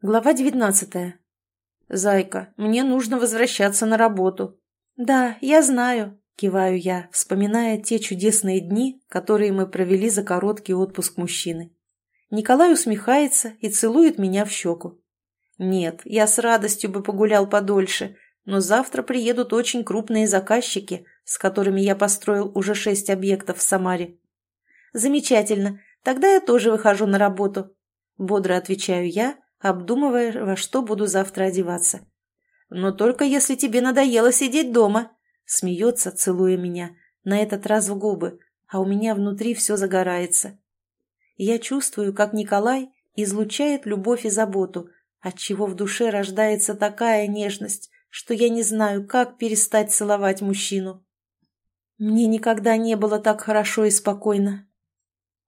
Глава девятнадцатая. «Зайка, мне нужно возвращаться на работу». «Да, я знаю», – киваю я, вспоминая те чудесные дни, которые мы провели за короткий отпуск мужчины. Николай усмехается и целует меня в щеку. «Нет, я с радостью бы погулял подольше, но завтра приедут очень крупные заказчики, с которыми я построил уже шесть объектов в Самаре». «Замечательно, тогда я тоже выхожу на работу», – бодро отвечаю я, обдумывая, во что буду завтра одеваться. «Но только если тебе надоело сидеть дома», – смеется, целуя меня, на этот раз в губы, а у меня внутри все загорается. Я чувствую, как Николай излучает любовь и заботу, отчего в душе рождается такая нежность, что я не знаю, как перестать целовать мужчину. Мне никогда не было так хорошо и спокойно,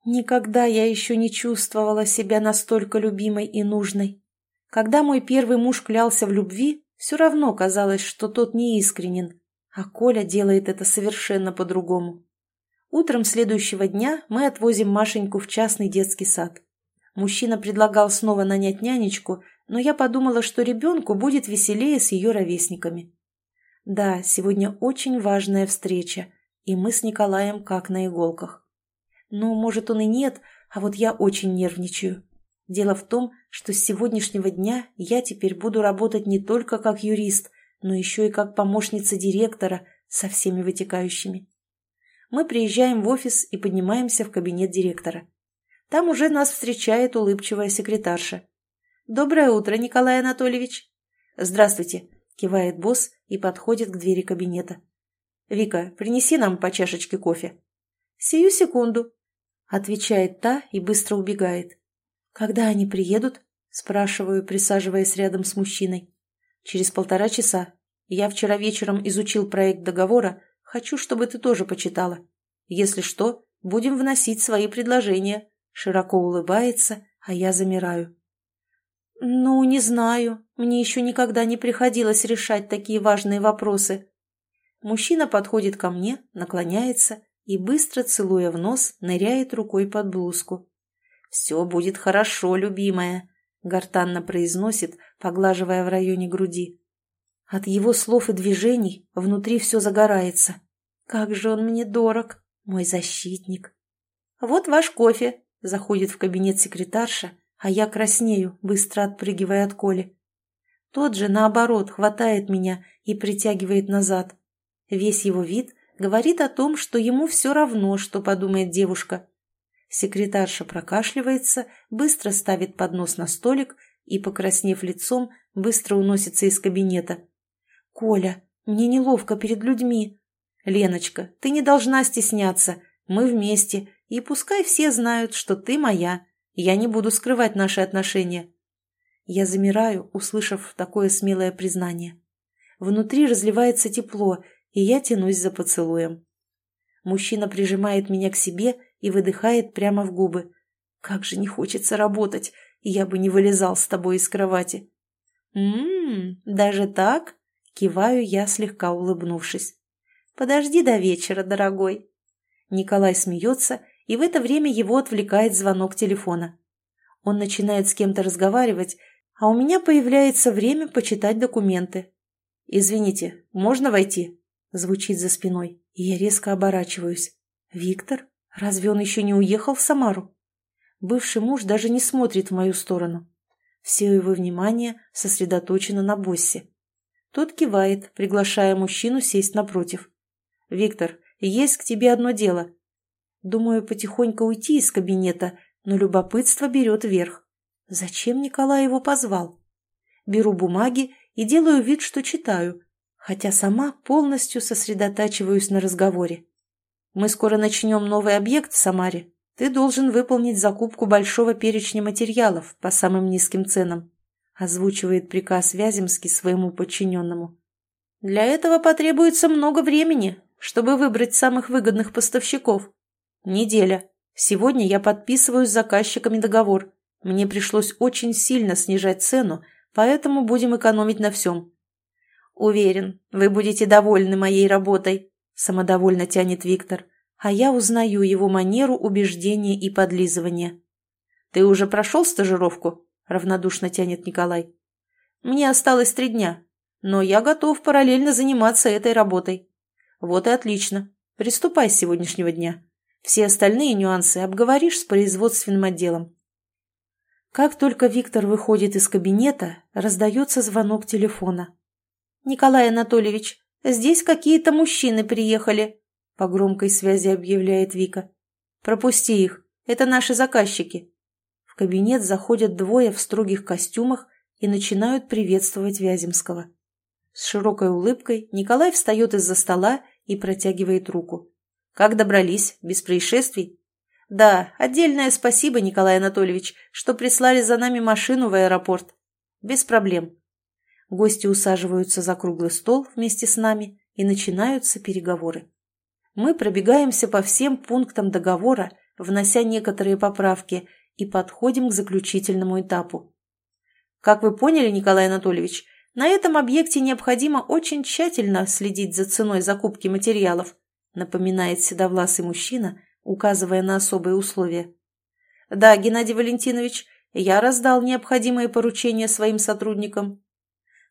Никогда я еще не чувствовала себя настолько любимой и нужной. Когда мой первый муж клялся в любви, все равно казалось, что тот не искренен, а Коля делает это совершенно по-другому. Утром следующего дня мы отвозим Машеньку в частный детский сад. Мужчина предлагал снова нанять нянечку, но я подумала, что ребенку будет веселее с ее ровесниками. Да, сегодня очень важная встреча, и мы с Николаем как на иголках. Ну, может, он и нет, а вот я очень нервничаю. Дело в том, что с сегодняшнего дня я теперь буду работать не только как юрист, но еще и как помощница директора со всеми вытекающими. Мы приезжаем в офис и поднимаемся в кабинет директора. Там уже нас встречает улыбчивая секретарша. «Доброе утро, Николай Анатольевич!» «Здравствуйте!» – кивает босс и подходит к двери кабинета. «Вика, принеси нам по чашечке кофе». «Сию секунду», Отвечает та и быстро убегает. «Когда они приедут?» Спрашиваю, присаживаясь рядом с мужчиной. «Через полтора часа. Я вчера вечером изучил проект договора. Хочу, чтобы ты тоже почитала. Если что, будем вносить свои предложения». Широко улыбается, а я замираю. «Ну, не знаю. Мне еще никогда не приходилось решать такие важные вопросы». Мужчина подходит ко мне, наклоняется и, быстро целуя в нос, ныряет рукой под блузку. «Все будет хорошо, любимая», — гортанно произносит, поглаживая в районе груди. От его слов и движений внутри все загорается. «Как же он мне дорог, мой защитник!» «Вот ваш кофе», — заходит в кабинет секретарша, а я краснею, быстро отпрыгивая от Коли. Тот же, наоборот, хватает меня и притягивает назад. Весь его вид говорит о том, что ему все равно, что подумает девушка. Секретарша прокашливается, быстро ставит поднос на столик и, покраснев лицом, быстро уносится из кабинета. «Коля, мне неловко перед людьми». «Леночка, ты не должна стесняться. Мы вместе, и пускай все знают, что ты моя. Я не буду скрывать наши отношения». Я замираю, услышав такое смелое признание. Внутри разливается тепло, и я тянусь за поцелуем. Мужчина прижимает меня к себе и выдыхает прямо в губы. «Как же не хочется работать, я бы не вылезал с тобой из кровати». «М-м, даже так?» — киваю я, слегка улыбнувшись. «Подожди до вечера, дорогой». Николай смеется, и в это время его отвлекает звонок телефона. Он начинает с кем-то разговаривать, а у меня появляется время почитать документы. «Извините, можно войти?» Звучит за спиной, и я резко оборачиваюсь. «Виктор? Разве он еще не уехал в Самару?» Бывший муж даже не смотрит в мою сторону. Все его внимание сосредоточено на боссе. Тот кивает, приглашая мужчину сесть напротив. «Виктор, есть к тебе одно дело». Думаю потихоньку уйти из кабинета, но любопытство берет верх. Зачем Николай его позвал? Беру бумаги и делаю вид, что читаю, хотя сама полностью сосредотачиваюсь на разговоре. Мы скоро начнем новый объект в Самаре. Ты должен выполнить закупку большого перечня материалов по самым низким ценам, озвучивает приказ Вяземский своему подчиненному. Для этого потребуется много времени, чтобы выбрать самых выгодных поставщиков. Неделя. Сегодня я подписываю с заказчиками договор. Мне пришлось очень сильно снижать цену, поэтому будем экономить на всем. «Уверен, вы будете довольны моей работой», – самодовольно тянет Виктор, а я узнаю его манеру убеждения и подлизывания. «Ты уже прошел стажировку?» – равнодушно тянет Николай. «Мне осталось три дня, но я готов параллельно заниматься этой работой. Вот и отлично. Приступай с сегодняшнего дня. Все остальные нюансы обговоришь с производственным отделом». Как только Виктор выходит из кабинета, раздается звонок телефона. «Николай Анатольевич, здесь какие-то мужчины приехали», по громкой связи объявляет Вика. «Пропусти их, это наши заказчики». В кабинет заходят двое в строгих костюмах и начинают приветствовать Вяземского. С широкой улыбкой Николай встает из-за стола и протягивает руку. «Как добрались? Без происшествий?» «Да, отдельное спасибо, Николай Анатольевич, что прислали за нами машину в аэропорт. Без проблем». Гости усаживаются за круглый стол вместе с нами, и начинаются переговоры. Мы пробегаемся по всем пунктам договора, внося некоторые поправки, и подходим к заключительному этапу. Как вы поняли, Николай Анатольевич, на этом объекте необходимо очень тщательно следить за ценой закупки материалов, напоминает седовласый мужчина, указывая на особые условия. «Да, Геннадий Валентинович, я раздал необходимые поручения своим сотрудникам».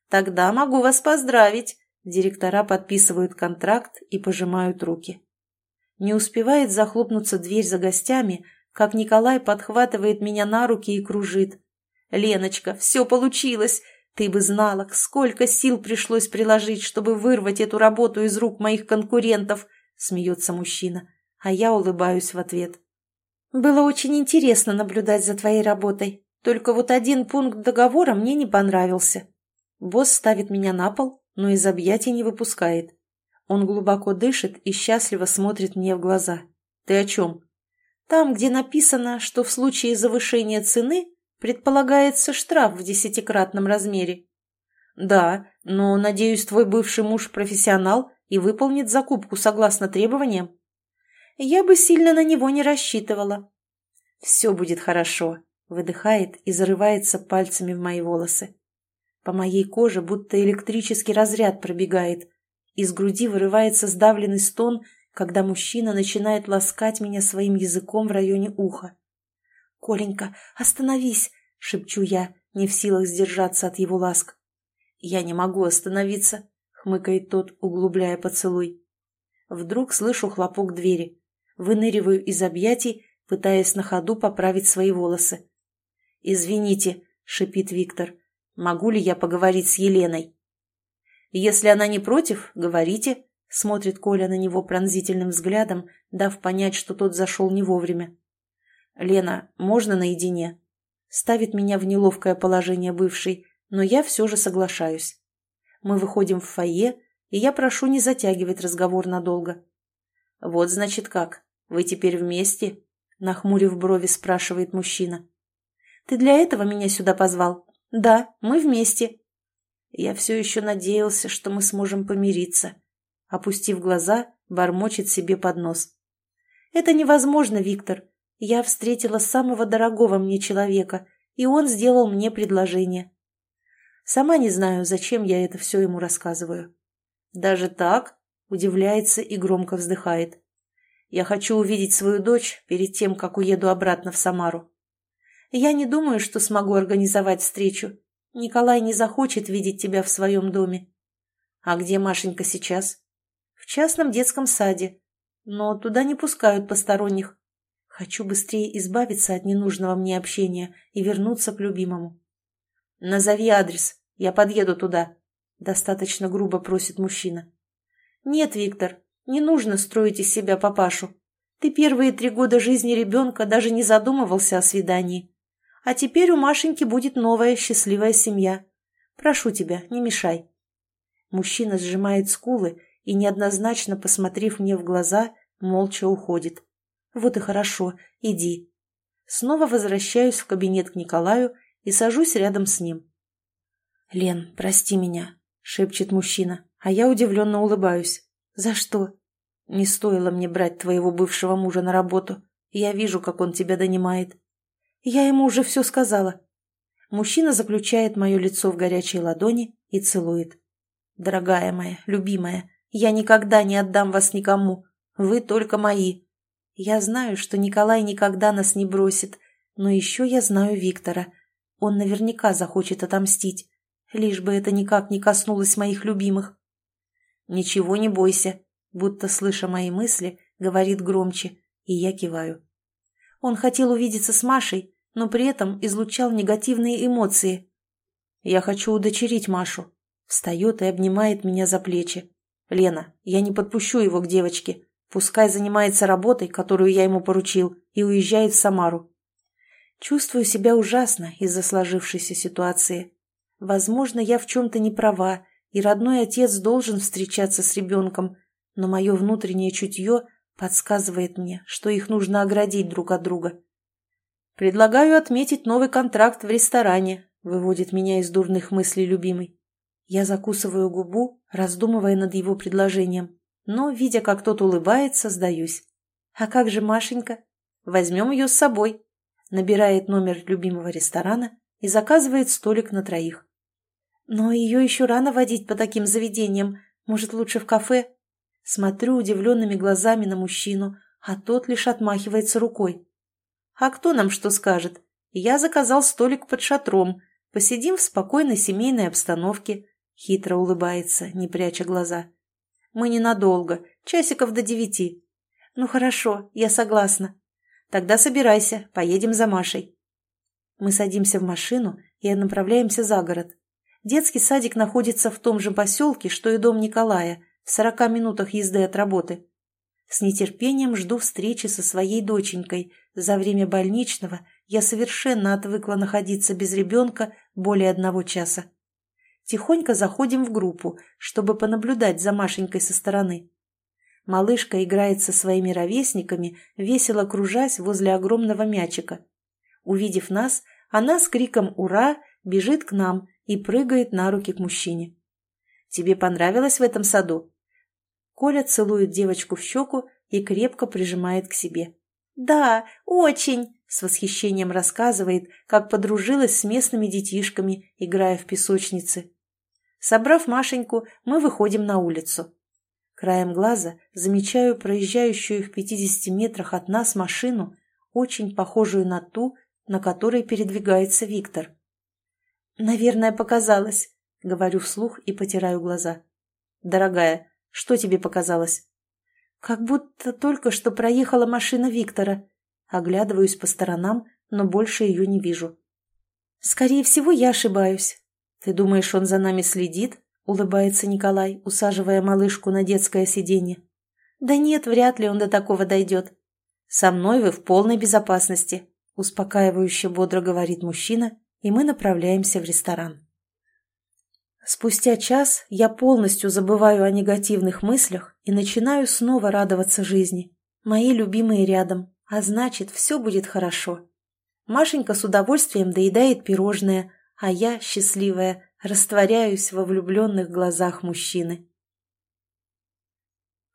«Тогда могу вас поздравить». Директора подписывают контракт и пожимают руки. Не успевает захлопнуться дверь за гостями, как Николай подхватывает меня на руки и кружит. «Леночка, все получилось! Ты бы знала, сколько сил пришлось приложить, чтобы вырвать эту работу из рук моих конкурентов!» — смеется мужчина а я улыбаюсь в ответ. «Было очень интересно наблюдать за твоей работой, только вот один пункт договора мне не понравился. Босс ставит меня на пол, но из объятий не выпускает. Он глубоко дышит и счастливо смотрит мне в глаза. Ты о чем? Там, где написано, что в случае завышения цены предполагается штраф в десятикратном размере. Да, но, надеюсь, твой бывший муж профессионал и выполнит закупку согласно требованиям я бы сильно на него не рассчитывала. «Все будет хорошо», — выдыхает и зарывается пальцами в мои волосы. По моей коже будто электрический разряд пробегает. Из груди вырывается сдавленный стон, когда мужчина начинает ласкать меня своим языком в районе уха. «Коленька, остановись!» — шепчу я, не в силах сдержаться от его ласк. «Я не могу остановиться», — хмыкает тот, углубляя поцелуй. Вдруг слышу хлопок двери выныриваю из объятий, пытаясь на ходу поправить свои волосы. «Извините», — шипит Виктор, — «могу ли я поговорить с Еленой?» «Если она не против, говорите», — смотрит Коля на него пронзительным взглядом, дав понять, что тот зашел не вовремя. «Лена, можно наедине?» Ставит меня в неловкое положение бывший, но я все же соглашаюсь. Мы выходим в фойе, и я прошу не затягивать разговор надолго. «Вот, значит, как. «Вы теперь вместе?» — нахмурив брови, спрашивает мужчина. «Ты для этого меня сюда позвал?» «Да, мы вместе». Я все еще надеялся, что мы сможем помириться. Опустив глаза, бормочет себе под нос. «Это невозможно, Виктор. Я встретила самого дорогого мне человека, и он сделал мне предложение. Сама не знаю, зачем я это все ему рассказываю». «Даже так?» — удивляется и громко вздыхает. Я хочу увидеть свою дочь перед тем, как уеду обратно в Самару. Я не думаю, что смогу организовать встречу. Николай не захочет видеть тебя в своем доме. А где Машенька сейчас? В частном детском саде. Но туда не пускают посторонних. Хочу быстрее избавиться от ненужного мне общения и вернуться к любимому. Назови адрес, я подъеду туда. Достаточно грубо просит мужчина. Нет, Виктор, не нужно строить из себя папашу. Ты первые три года жизни ребенка даже не задумывался о свидании. А теперь у Машеньки будет новая счастливая семья. Прошу тебя, не мешай. Мужчина сжимает скулы и, неоднозначно посмотрев мне в глаза, молча уходит. Вот и хорошо, иди. Снова возвращаюсь в кабинет к Николаю и сажусь рядом с ним. «Лен, прости меня», — шепчет мужчина, а я удивленно улыбаюсь. «За что?» Не стоило мне брать твоего бывшего мужа на работу. Я вижу, как он тебя донимает. Я ему уже все сказала. Мужчина заключает мое лицо в горячей ладони и целует. Дорогая моя, любимая, я никогда не отдам вас никому. Вы только мои. Я знаю, что Николай никогда нас не бросит, но еще я знаю Виктора. Он наверняка захочет отомстить, лишь бы это никак не коснулось моих любимых. «Ничего не бойся», будто слыша мои мысли, говорит громче, и я киваю. Он хотел увидеться с Машей, но при этом излучал негативные эмоции. «Я хочу удочерить Машу». Встает и обнимает меня за плечи. «Лена, я не подпущу его к девочке. Пускай занимается работой, которую я ему поручил, и уезжает в Самару. Чувствую себя ужасно из-за сложившейся ситуации. Возможно, я в чем-то не права, и родной отец должен встречаться с ребенком, но мое внутреннее чутье подсказывает мне, что их нужно оградить друг от друга. «Предлагаю отметить новый контракт в ресторане», — выводит меня из дурных мыслей любимый. Я закусываю губу, раздумывая над его предложением, но, видя, как тот улыбается, сдаюсь. «А как же Машенька? Возьмем ее с собой», — набирает номер любимого ресторана и заказывает столик на троих. «Но ее еще рано водить по таким заведениям. Может, лучше в кафе?» Смотрю удивленными глазами на мужчину, а тот лишь отмахивается рукой. «А кто нам что скажет? Я заказал столик под шатром. Посидим в спокойной семейной обстановке», — хитро улыбается, не пряча глаза. «Мы ненадолго, часиков до девяти». «Ну хорошо, я согласна. Тогда собирайся, поедем за Машей». Мы садимся в машину и направляемся за город. Детский садик находится в том же поселке, что и дом Николая — в сорока минутах езды от работы. С нетерпением жду встречи со своей доченькой. За время больничного я совершенно отвыкла находиться без ребенка более одного часа. Тихонько заходим в группу, чтобы понаблюдать за Машенькой со стороны. Малышка играет со своими ровесниками, весело кружась возле огромного мячика. Увидев нас, она с криком «Ура!» бежит к нам и прыгает на руки к мужчине. «Тебе понравилось в этом саду?» Коля целует девочку в щеку и крепко прижимает к себе. «Да, очень!» – с восхищением рассказывает, как подружилась с местными детишками, играя в песочнице. Собрав Машеньку, мы выходим на улицу. Краем глаза замечаю проезжающую в 50 метрах от нас машину, очень похожую на ту, на которой передвигается Виктор. «Наверное, показалось», — говорю вслух и потираю глаза. «Дорогая, что тебе показалось?» «Как будто только что проехала машина Виктора. Оглядываюсь по сторонам, но больше ее не вижу». «Скорее всего, я ошибаюсь. Ты думаешь, он за нами следит?» — улыбается Николай, усаживая малышку на детское сиденье. «Да нет, вряд ли он до такого дойдет. Со мной вы в полной безопасности», — успокаивающе бодро говорит мужчина, и мы направляемся в ресторан. Спустя час я полностью забываю о негативных мыслях и начинаю снова радоваться жизни. Мои любимые рядом, а значит, все будет хорошо. Машенька с удовольствием доедает пирожное, а я, счастливая, растворяюсь во влюбленных глазах мужчины.